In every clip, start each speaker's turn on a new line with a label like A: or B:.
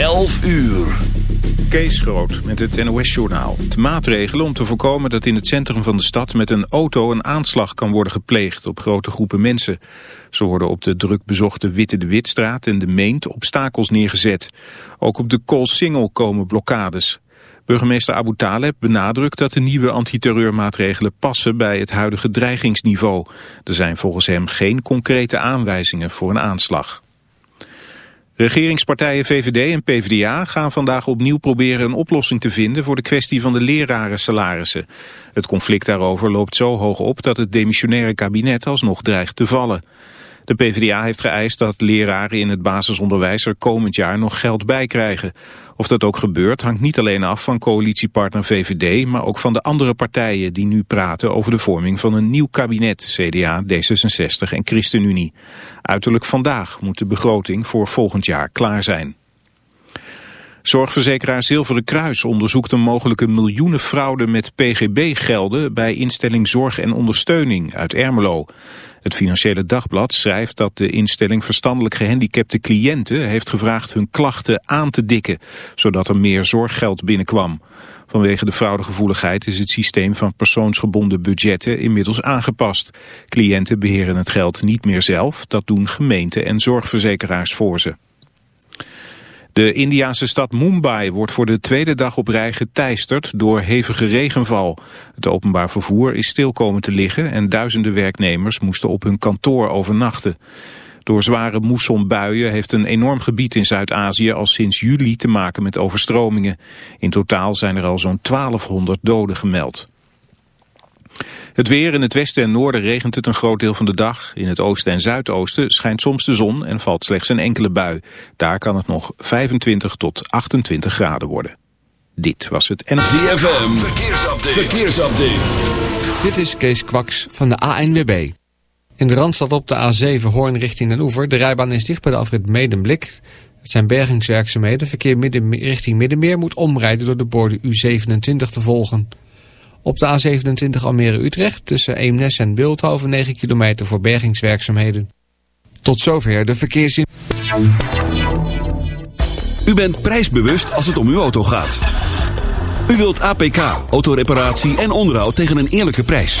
A: 11 uur.
B: Kees Groot met het NOS-journaal. Maatregelen om te voorkomen dat in het centrum van de stad met een auto een aanslag kan worden gepleegd op grote groepen mensen. Zo worden op de druk bezochte Witte de Witstraat en de Meent obstakels neergezet. Ook op de Koolsingel komen blokkades. Burgemeester Abu Taleb benadrukt dat de nieuwe antiterreurmaatregelen passen bij het huidige dreigingsniveau. Er zijn volgens hem geen concrete aanwijzingen voor een aanslag. Regeringspartijen VVD en PvdA gaan vandaag opnieuw proberen een oplossing te vinden voor de kwestie van de lerarensalarissen. Het conflict daarover loopt zo hoog op dat het demissionaire kabinet alsnog dreigt te vallen. De PvdA heeft geëist dat leraren in het basisonderwijs er komend jaar nog geld bij krijgen. Of dat ook gebeurt hangt niet alleen af van coalitiepartner VVD, maar ook van de andere partijen die nu praten over de vorming van een nieuw kabinet, CDA, D66 en ChristenUnie. Uiterlijk vandaag moet de begroting voor volgend jaar klaar zijn. Zorgverzekeraar Zilveren Kruis onderzoekt een mogelijke miljoenenfraude met PGB-gelden bij instelling Zorg en Ondersteuning uit Ermelo. Het Financiële Dagblad schrijft dat de instelling verstandelijk gehandicapte cliënten heeft gevraagd hun klachten aan te dikken, zodat er meer zorggeld binnenkwam. Vanwege de fraudegevoeligheid is het systeem van persoonsgebonden budgetten inmiddels aangepast. Cliënten beheren het geld niet meer zelf, dat doen gemeenten en zorgverzekeraars voor ze. De Indiase stad Mumbai wordt voor de tweede dag op rij geteisterd door hevige regenval. Het openbaar vervoer is stil komen te liggen en duizenden werknemers moesten op hun kantoor overnachten. Door zware moessonbuien heeft een enorm gebied in Zuid-Azië al sinds juli te maken met overstromingen. In totaal zijn er al zo'n 1200 doden gemeld. Het weer in het westen en noorden regent het een groot deel van de dag. In het oosten en zuidoosten schijnt soms de zon en valt slechts een enkele bui. Daar kan het nog 25 tot 28 graden worden. Dit was het en...
A: ZFM, verkeersupdate. verkeersupdate.
C: Dit is Kees Kwaks van de ANWB. In de Randstad op de A7 Hoorn richting Den Oever. De rijbaan is dicht bij de afrit Medemblik. Het zijn bergingswerkzaamheden. Verkeer midden, richting Middenmeer moet omrijden door de borden U27 te volgen. Op de A27 Almere-Utrecht tussen Eemnes en Beeldhoven 9 kilometer voor bergingswerkzaamheden. Tot zover de verkeersin.
A: U bent prijsbewust als het om uw auto gaat. U wilt APK, autoreparatie en onderhoud tegen een eerlijke prijs.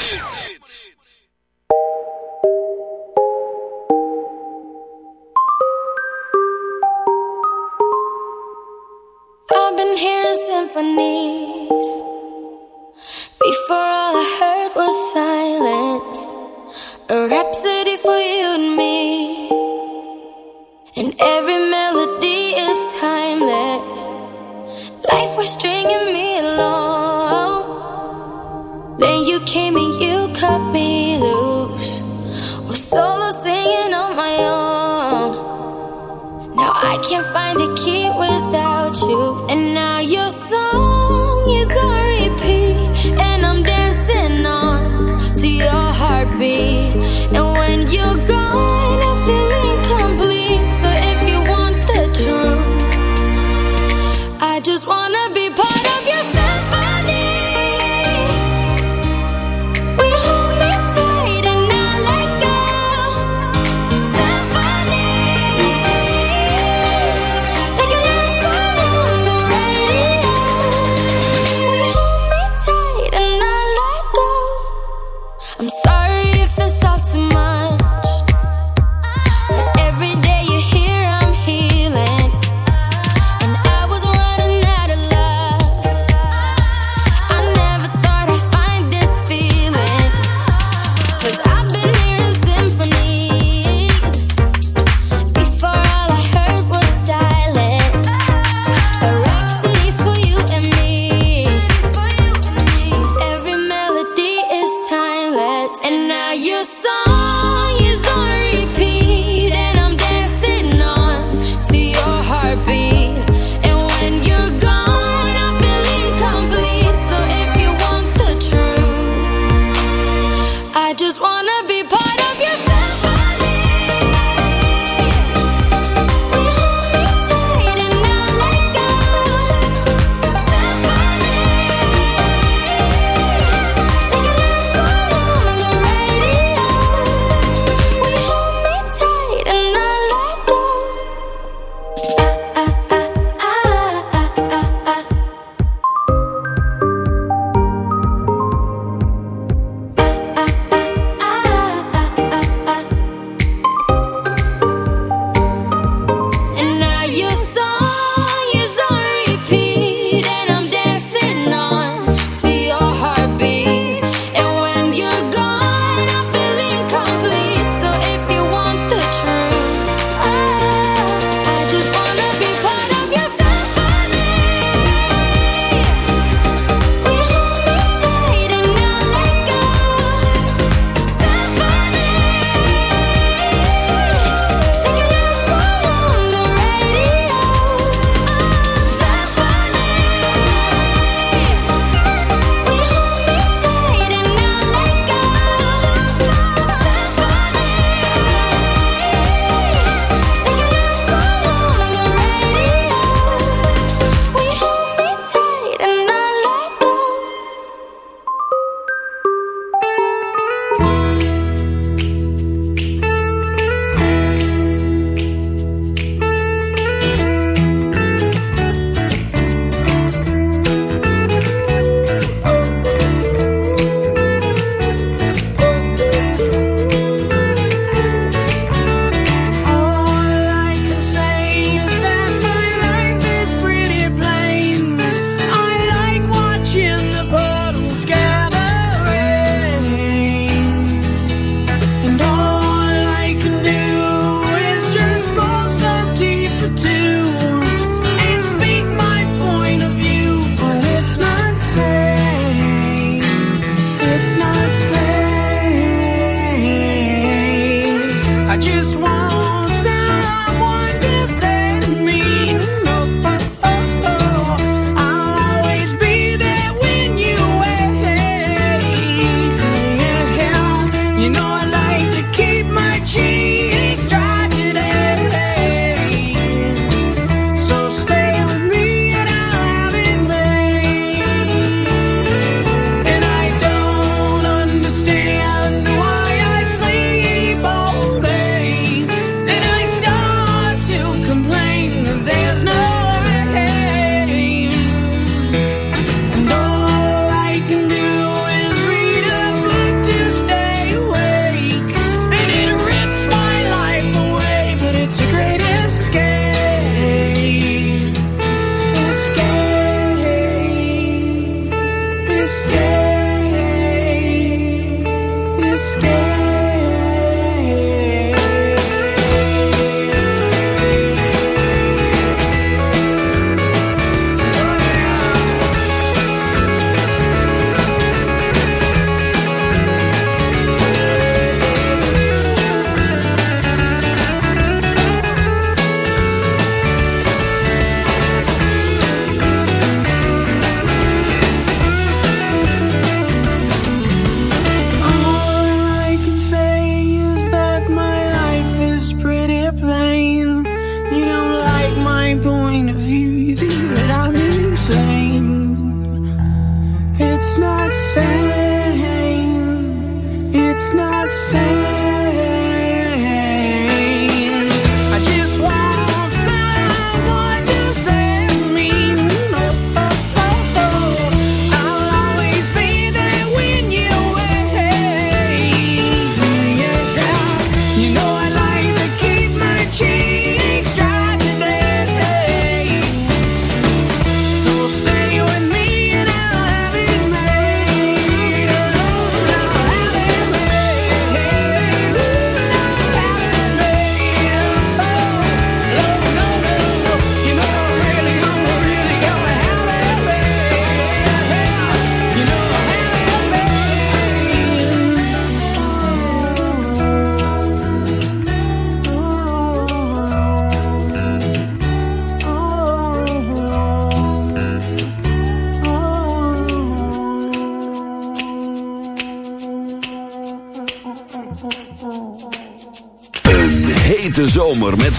D: be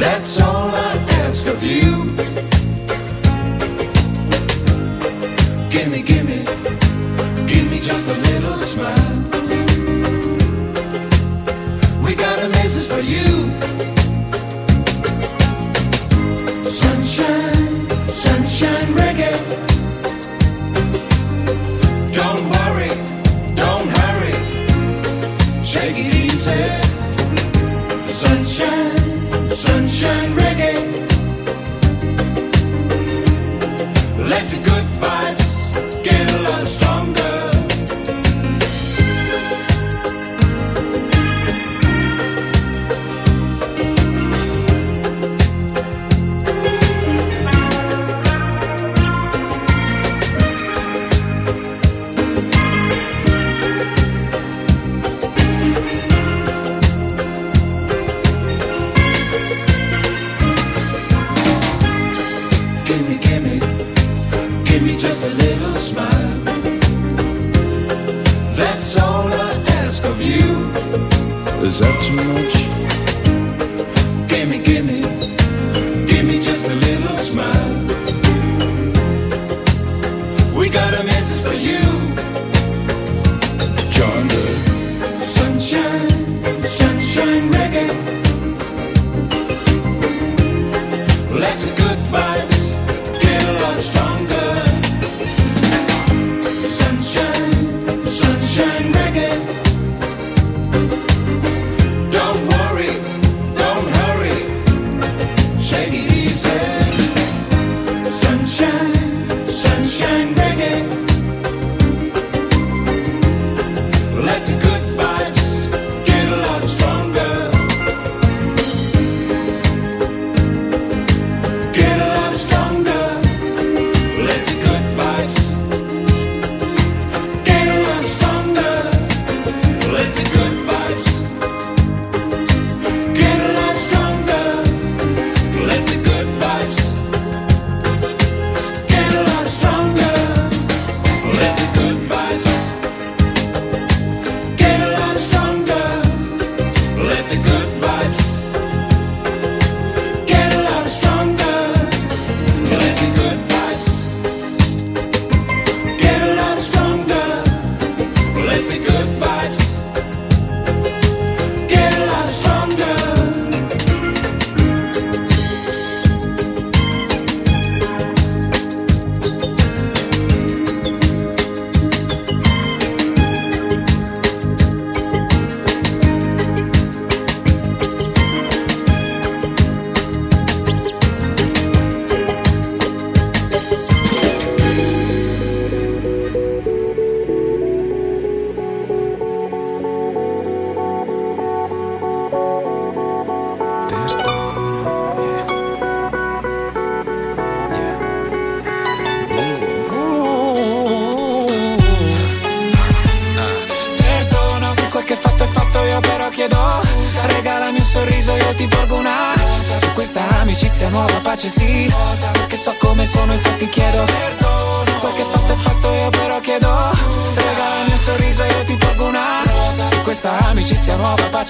E: That's all I ask of you.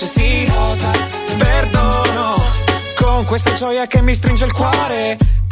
F: Sì rosa. Perdono Con questa gioia che mi stringe il cuore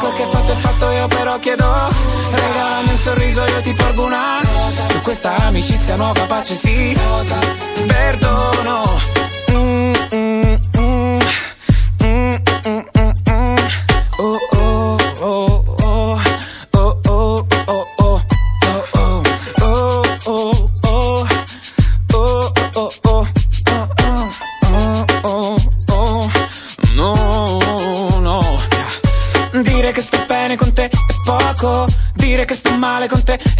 F: quel che fatto è fatto io però chiedo Regalami un sorriso io ti porgo una rosa. Su questa amicizia nuova pace sì. Perdono suerte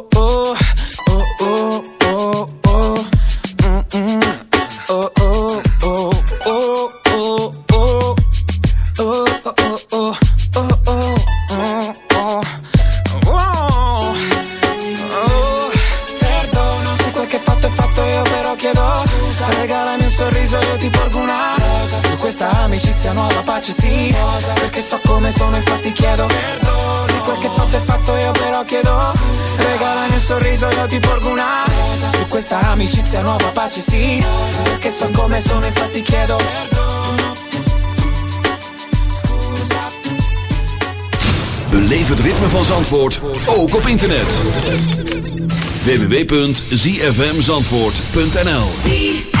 F: sorriso io ti porgo una. Rosa Su questa amicizia nuova pace sì. Perché so come sono infatti chiedo Perdono. Scusa.
A: Beleef het ritme van Zandvoort, ook op internet. www.zfmzandvoort.nl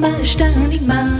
G: מה שתנימה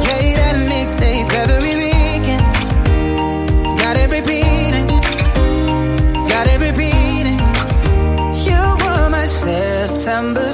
G: September.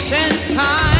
H: ancient
I: time.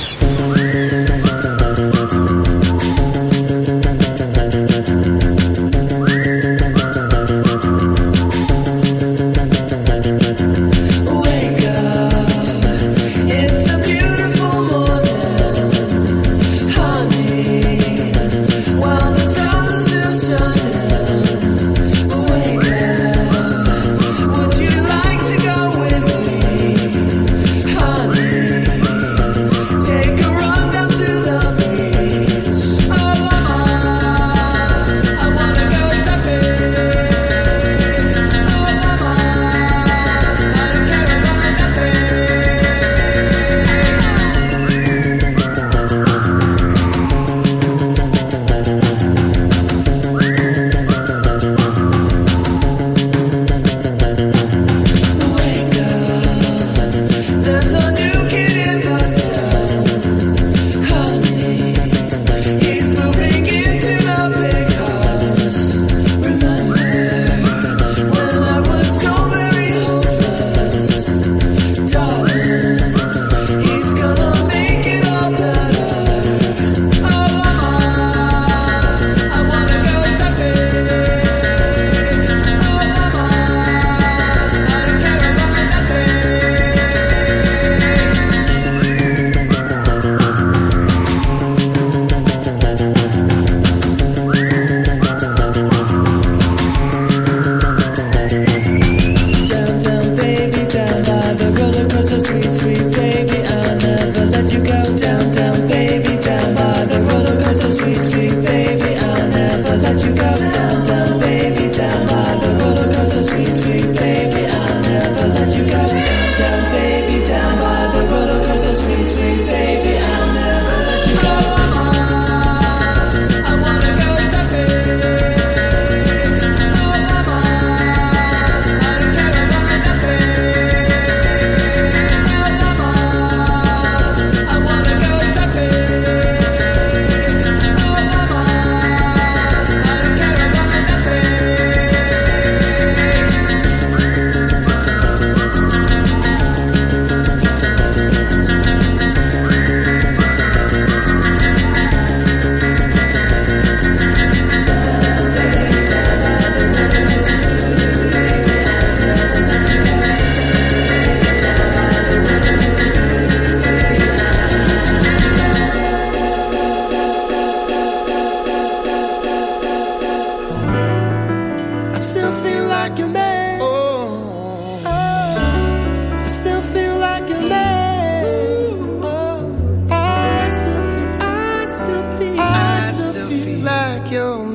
J: like
K: your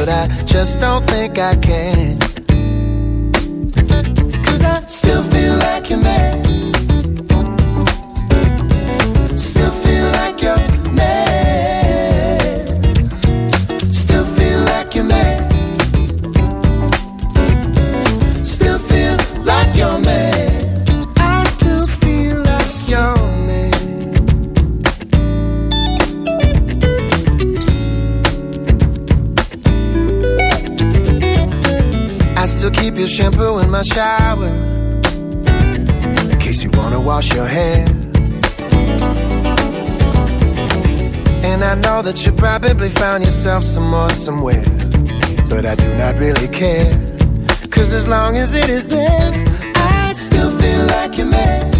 K: but I just don't think I can. myself more somewhere. But I do not really care. Cause as long as it is there, I still feel like
A: a man.